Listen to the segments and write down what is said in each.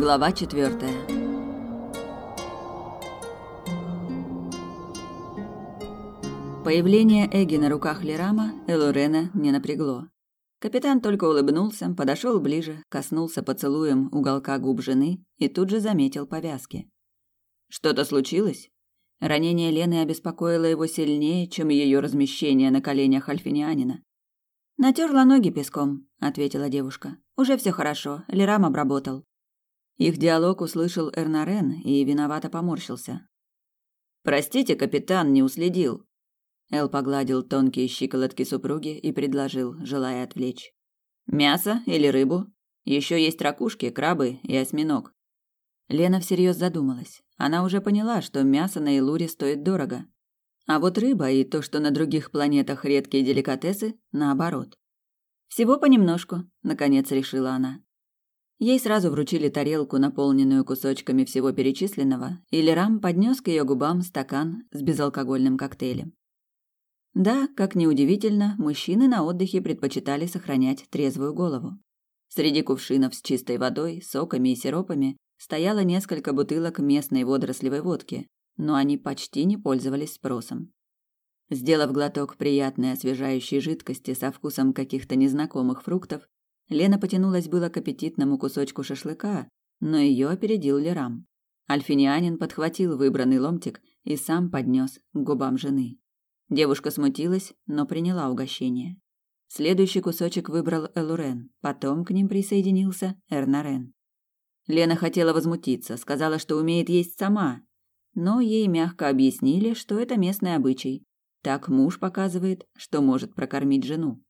Глава четвертая. Появление Эги на руках Лерама Элурена не напрягло. Капитан только улыбнулся, подошел ближе, коснулся поцелуем уголка губ жены и тут же заметил повязки. Что-то случилось? Ранение Лены обеспокоило его сильнее, чем ее размещение на коленях альфинианина. Натерла ноги песком, ответила девушка. Уже все хорошо, Лерам обработал. Их диалог услышал Эрнарен и виновато поморщился. Простите, капитан, не уследил. Эл погладил тонкие щиколотки супруги и предложил, желая отвлечь. Мясо или рыбу? Еще есть ракушки, крабы и осьминог. Лена всерьез задумалась. Она уже поняла, что мясо на Илуре стоит дорого. А вот рыба и то, что на других планетах редкие деликатесы, наоборот. Всего понемножку, наконец решила она. Ей сразу вручили тарелку, наполненную кусочками всего перечисленного, и Лерам поднес к ее губам стакан с безалкогольным коктейлем. Да, как ни удивительно, мужчины на отдыхе предпочитали сохранять трезвую голову. Среди кувшинов с чистой водой, соками и сиропами стояло несколько бутылок местной водорослевой водки, но они почти не пользовались спросом. Сделав глоток приятной освежающей жидкости со вкусом каких-то незнакомых фруктов, Лена потянулась было к аппетитному кусочку шашлыка, но ее опередил Лерам. Альфинианин подхватил выбранный ломтик и сам поднес к губам жены. Девушка смутилась, но приняла угощение. Следующий кусочек выбрал Элурен, потом к ним присоединился Эрнарен. Лена хотела возмутиться, сказала, что умеет есть сама, но ей мягко объяснили, что это местный обычай. Так муж показывает, что может прокормить жену.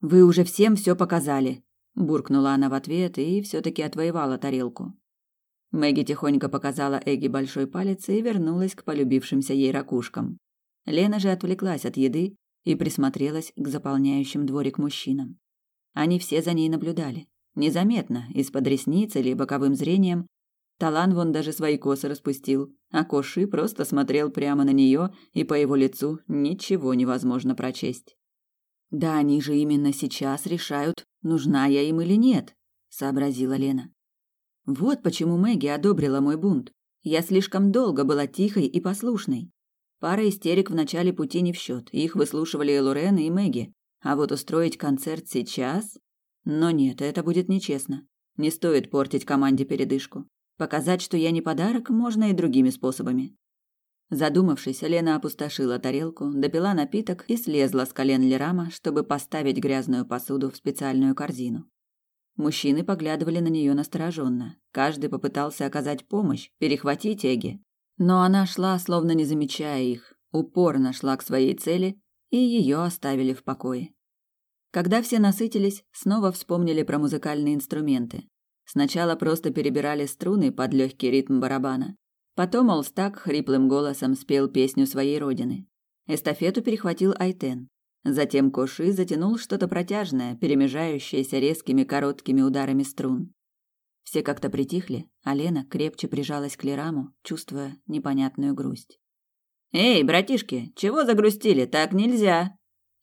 Вы уже всем все показали, буркнула она в ответ и все таки отвоевала тарелку. Мэгги тихонько показала Эгги большой палец и вернулась к полюбившимся ей ракушкам. Лена же отвлеклась от еды и присмотрелась к заполняющим дворик мужчинам. Они все за ней наблюдали. Незаметно, из-под ресниц или боковым зрением. Талан вон даже свои косы распустил, а Коши просто смотрел прямо на нее, и по его лицу ничего невозможно прочесть. Да они же именно сейчас решают, нужна я им или нет, сообразила Лена. Вот почему Мэгги одобрила мой бунт. Я слишком долго была тихой и послушной. Пара истерик в начале пути не в счет, их выслушивали и Лорен, и Мэгги. А вот устроить концерт сейчас? Но нет, это будет нечестно. Не стоит портить команде передышку. Показать, что я не подарок, можно и другими способами. Задумавшись, Лена опустошила тарелку, допила напиток и слезла с колен Лерама, чтобы поставить грязную посуду в специальную корзину. Мужчины поглядывали на нее настороженно. Каждый попытался оказать помощь, перехватить Эги. Но она шла, словно не замечая их, упорно шла к своей цели, и ее оставили в покое. Когда все насытились, снова вспомнили про музыкальные инструменты. Сначала просто перебирали струны под легкий ритм барабана, Потом Олстак хриплым голосом спел песню своей родины. Эстафету перехватил Айтен. Затем Коши затянул что-то протяжное, перемежающееся резкими короткими ударами струн. Все как-то притихли, а Лена крепче прижалась к Лераму, чувствуя непонятную грусть. «Эй, братишки, чего загрустили? Так нельзя!»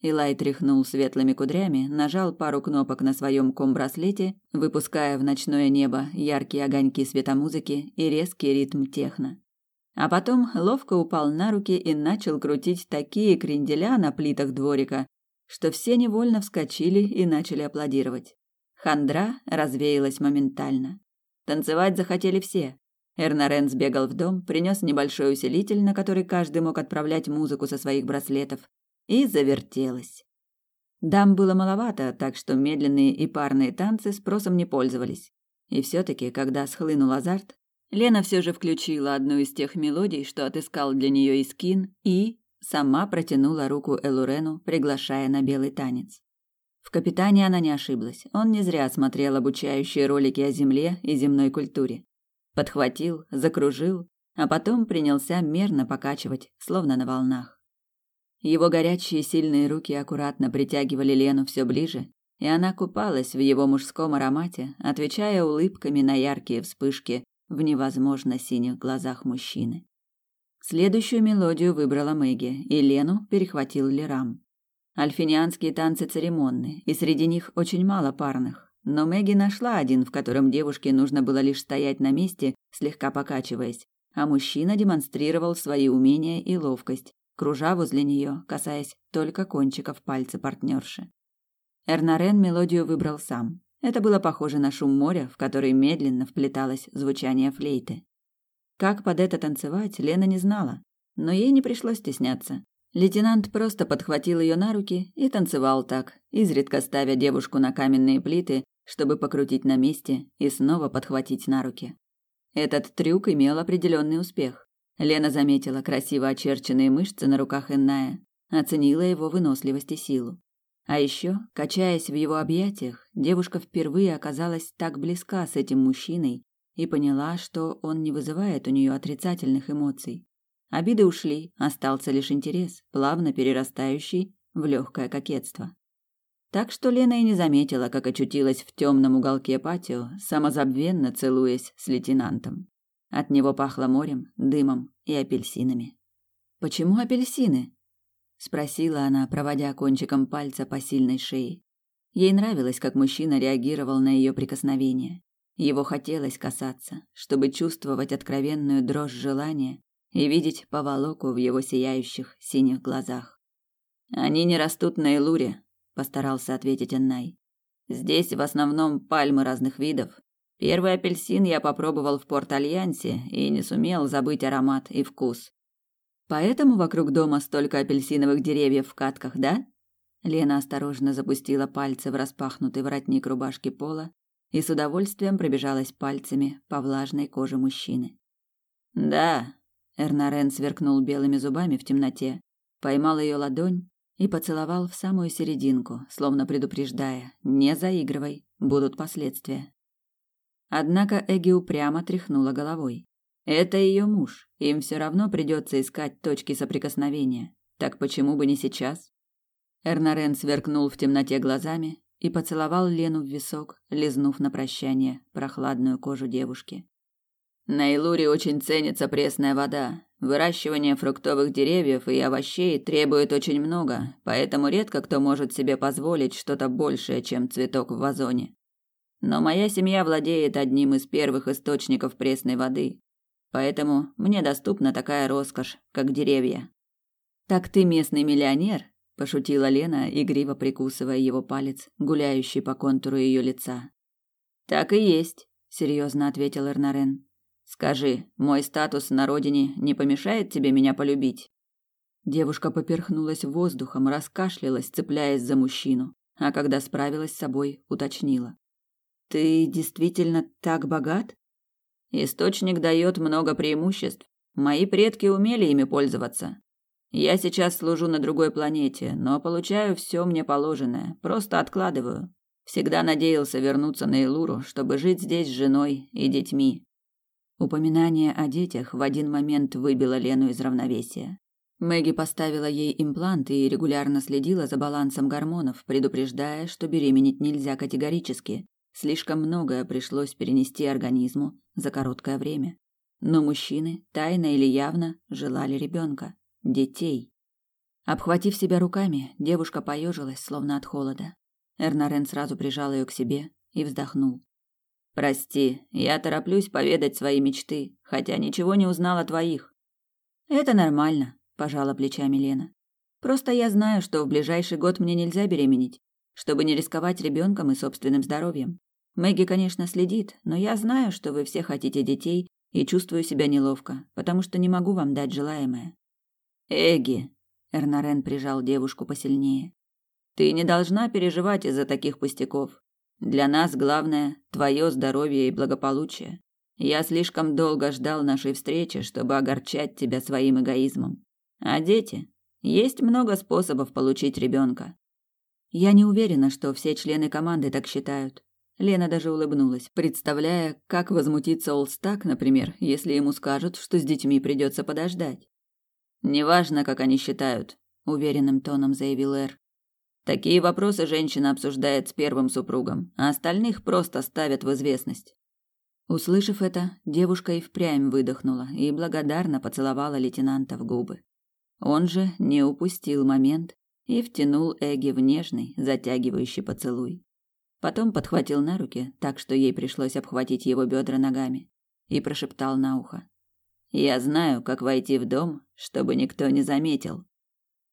Илай тряхнул светлыми кудрями, нажал пару кнопок на своем комбраслете, выпуская в ночное небо яркие огоньки светомузыки и резкий ритм техно. А потом ловко упал на руки и начал крутить такие кренделя на плитах дворика, что все невольно вскочили и начали аплодировать. Хандра развеялась моментально. Танцевать захотели все. Эрнарен сбегал в дом, принес небольшой усилитель, на который каждый мог отправлять музыку со своих браслетов, и завертелась. Дам было маловато, так что медленные и парные танцы спросом не пользовались. И все-таки, когда схлынул азарт, Лена все же включила одну из тех мелодий, что отыскал для нее Искин, и сама протянула руку Элурену, приглашая на белый танец. В капитане она не ошиблась. Он не зря смотрел обучающие ролики о земле и земной культуре. Подхватил, закружил, а потом принялся мерно покачивать, словно на волнах. Его горячие сильные руки аккуратно притягивали Лену все ближе, и она купалась в его мужском аромате, отвечая улыбками на яркие вспышки в невозможно синих глазах мужчины. Следующую мелодию выбрала Мэгги, и Лену перехватил Лерам. Альфинианские танцы церемонны, и среди них очень мало парных, но Мэгги нашла один, в котором девушке нужно было лишь стоять на месте, слегка покачиваясь, а мужчина демонстрировал свои умения и ловкость, кружа возле нее, касаясь только кончиков пальца партнерши. Эрнарен мелодию выбрал сам. Это было похоже на шум моря, в который медленно вплеталось звучание флейты. Как под это танцевать, Лена не знала, но ей не пришлось стесняться. Лейтенант просто подхватил ее на руки и танцевал так, изредка ставя девушку на каменные плиты, чтобы покрутить на месте и снова подхватить на руки. Этот трюк имел определенный успех. Лена заметила красиво очерченные мышцы на руках Инная, оценила его выносливость и силу. А еще, качаясь в его объятиях, девушка впервые оказалась так близка с этим мужчиной и поняла, что он не вызывает у нее отрицательных эмоций. Обиды ушли, остался лишь интерес, плавно перерастающий в легкое кокетство. Так что Лена и не заметила, как очутилась в темном уголке патио, самозабвенно целуясь с лейтенантом. От него пахло морем, дымом и апельсинами. Почему апельсины? спросила она, проводя кончиком пальца по сильной шее. Ей нравилось, как мужчина реагировал на ее прикосновение. Его хотелось касаться, чтобы чувствовать откровенную дрожь желания и видеть поволоку в его сияющих синих глазах. Они не растут на Элуре, постарался ответить Аннай. Здесь в основном пальмы разных видов. Первый апельсин я попробовал в Порт-Альянсе и не сумел забыть аромат и вкус. Поэтому вокруг дома столько апельсиновых деревьев в катках, да? Лена осторожно запустила пальцы в распахнутый воротник рубашки пола и с удовольствием пробежалась пальцами по влажной коже мужчины. Да, Эрнарен сверкнул белыми зубами в темноте, поймал ее ладонь и поцеловал в самую серединку, словно предупреждая: "Не заигрывай, будут последствия". Однако Эги упрямо тряхнула головой. Это ее муж. Им все равно придется искать точки соприкосновения. Так почему бы не сейчас? Эрнарен сверкнул в темноте глазами и поцеловал Лену в висок, лизнув на прощание прохладную кожу девушки. На Илуре очень ценится пресная вода. Выращивание фруктовых деревьев и овощей требует очень много, поэтому редко кто может себе позволить что-то большее, чем цветок в вазоне. Но моя семья владеет одним из первых источников пресной воды, Поэтому мне доступна такая роскошь, как деревья. Так ты местный миллионер? пошутила Лена, игриво прикусывая его палец, гуляющий по контуру ее лица. Так и есть, серьезно ответил Эрнарен. Скажи, мой статус на родине не помешает тебе меня полюбить? Девушка поперхнулась воздухом, раскашлялась, цепляясь за мужчину, а когда справилась с собой, уточнила: "Ты действительно так богат?" Источник дает много преимуществ. Мои предки умели ими пользоваться. Я сейчас служу на другой планете, но получаю все мне положенное, просто откладываю. Всегда надеялся вернуться на Илуру, чтобы жить здесь с женой и детьми. Упоминание о детях в один момент выбило Лену из равновесия. Мэгги поставила ей импланты и регулярно следила за балансом гормонов, предупреждая, что беременеть нельзя категорически. Слишком многое пришлось перенести организму за короткое время. Но мужчины, тайно или явно, желали ребенка, детей. Обхватив себя руками, девушка поежилась, словно от холода. Эрнарен сразу прижал ее к себе и вздохнул. Прости, я тороплюсь поведать свои мечты, хотя ничего не узнала о твоих. Это нормально, пожала плечами Лена. Просто я знаю, что в ближайший год мне нельзя беременеть, чтобы не рисковать ребенком и собственным здоровьем. Мэгги, конечно, следит, но я знаю, что вы все хотите детей, и чувствую себя неловко, потому что не могу вам дать желаемое. Эгги, Эрнарен прижал девушку посильнее. Ты не должна переживать из-за таких пустяков. Для нас главное твое здоровье и благополучие. Я слишком долго ждал нашей встречи, чтобы огорчать тебя своим эгоизмом. А дети? Есть много способов получить ребенка. Я не уверена, что все члены команды так считают. Лена даже улыбнулась, представляя, как возмутится Олстак, например, если ему скажут, что с детьми придется подождать. «Неважно, как они считают», — уверенным тоном заявил Эр. «Такие вопросы женщина обсуждает с первым супругом, а остальных просто ставят в известность». Услышав это, девушка и впрямь выдохнула и благодарно поцеловала лейтенанта в губы. Он же не упустил момент и втянул Эги в нежный, затягивающий поцелуй. Потом подхватил на руки, так что ей пришлось обхватить его бедра ногами, и прошептал на ухо. «Я знаю, как войти в дом, чтобы никто не заметил».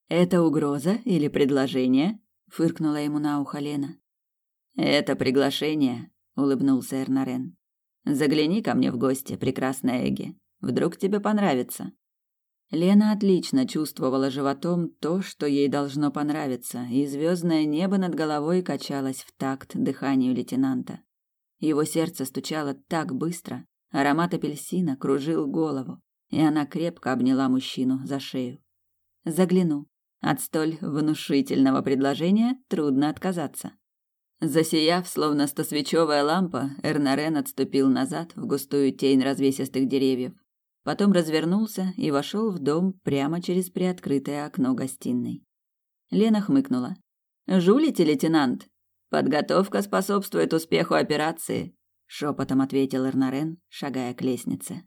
«Это угроза или предложение?» — фыркнула ему на ухо Лена. «Это приглашение», — улыбнулся Эрнарен. «Загляни ко мне в гости, прекрасная Эги. Вдруг тебе понравится». Лена отлично чувствовала животом то, что ей должно понравиться, и звездное небо над головой качалось в такт дыханию лейтенанта. Его сердце стучало так быстро, аромат апельсина кружил голову, и она крепко обняла мужчину за шею. «Загляну. От столь внушительного предложения трудно отказаться». Засияв, словно стосвечевая лампа, Эрнарен отступил назад в густую тень развесистых деревьев. Потом развернулся и вошел в дом прямо через приоткрытое окно гостиной. Лена хмыкнула. «Жулите, лейтенант? Подготовка способствует успеху операции», — шепотом ответил Эрнарен, шагая к лестнице.